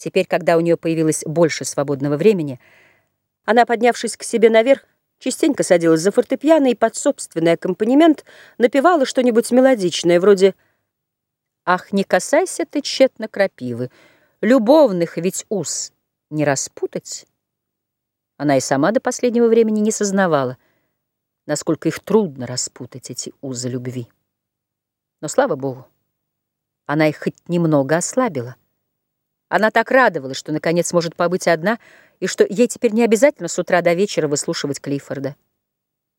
Теперь, когда у нее появилось больше свободного времени, она, поднявшись к себе наверх, частенько садилась за фортепиано и под собственный аккомпанемент напевала что-нибудь мелодичное, вроде «Ах, не касайся ты тщетно крапивы, любовных ведь уз не распутать». Она и сама до последнего времени не сознавала, насколько их трудно распутать, эти узы любви. Но, слава Богу, она их хоть немного ослабила. Она так радовалась, что наконец может побыть одна, и что ей теперь не обязательно с утра до вечера выслушивать Клиффорда.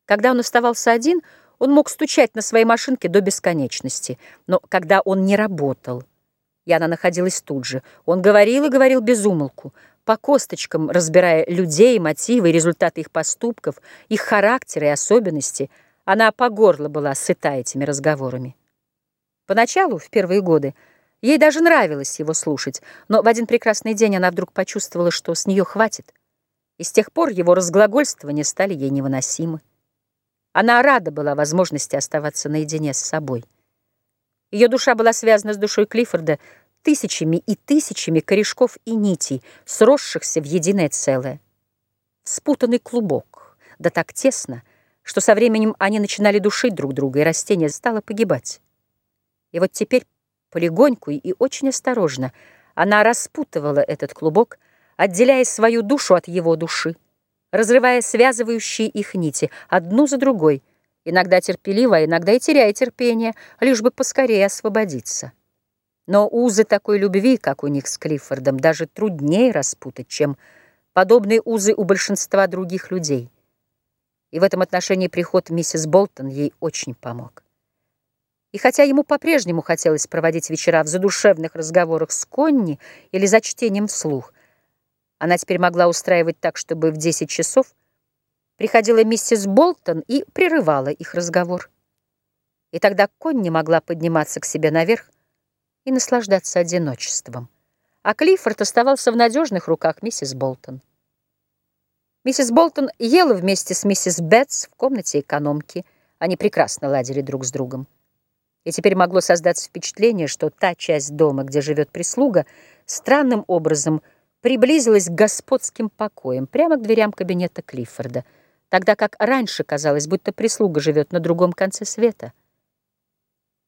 Когда он оставался один, он мог стучать на своей машинке до бесконечности, но когда он не работал, и она находилась тут же, он говорил и говорил без умолку, по косточкам разбирая людей, мотивы, результаты их поступков, их характеры и особенности, она по горло была сыта этими разговорами. Поначалу, в первые годы, Ей даже нравилось его слушать, но в один прекрасный день она вдруг почувствовала, что с нее хватит, и с тех пор его разглагольствования стали ей невыносимы. Она рада была возможности оставаться наедине с собой. Ее душа была связана с душой Клиффорда тысячами и тысячами корешков и нитей, сросшихся в единое целое. Спутанный клубок, да так тесно, что со временем они начинали душить друг друга, и растение стало погибать. И вот теперь Полегоньку и очень осторожно она распутывала этот клубок, отделяя свою душу от его души, разрывая связывающие их нити одну за другой, иногда терпеливо, а иногда и теряя терпение, лишь бы поскорее освободиться. Но узы такой любви, как у них с Клиффордом, даже труднее распутать, чем подобные узы у большинства других людей. И в этом отношении приход миссис Болтон ей очень помог. И хотя ему по-прежнему хотелось проводить вечера в задушевных разговорах с Конни или за чтением вслух, она теперь могла устраивать так, чтобы в 10 часов приходила миссис Болтон и прерывала их разговор. И тогда Конни могла подниматься к себе наверх и наслаждаться одиночеством. А Клиффорд оставался в надежных руках миссис Болтон. Миссис Болтон ела вместе с миссис Бетс в комнате экономки. Они прекрасно ладили друг с другом. И теперь могло создаться впечатление, что та часть дома, где живет прислуга, странным образом приблизилась к господским покоям, прямо к дверям кабинета Клиффорда, тогда как раньше казалось, будто прислуга живет на другом конце света.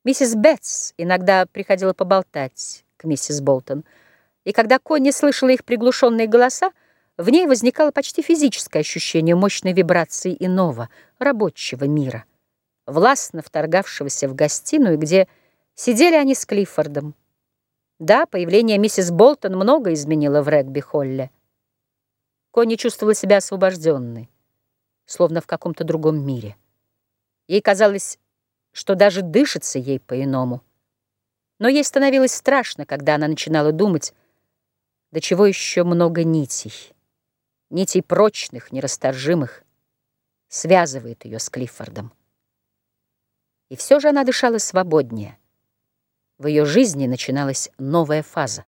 Миссис Бетс иногда приходила поболтать к миссис Болтон, и когда Конни слышала их приглушенные голоса, в ней возникало почти физическое ощущение мощной вибрации иного, рабочего мира — властно вторгавшегося в гостиную, где сидели они с Клиффордом. Да, появление миссис Болтон много изменило в регби-холле. Конни чувствовала себя освобожденной, словно в каком-то другом мире. Ей казалось, что даже дышится ей по-иному. Но ей становилось страшно, когда она начинала думать, до чего еще много нитей, нитей прочных, нерасторжимых, связывает ее с Клиффордом. И все же она дышала свободнее. В ее жизни начиналась новая фаза.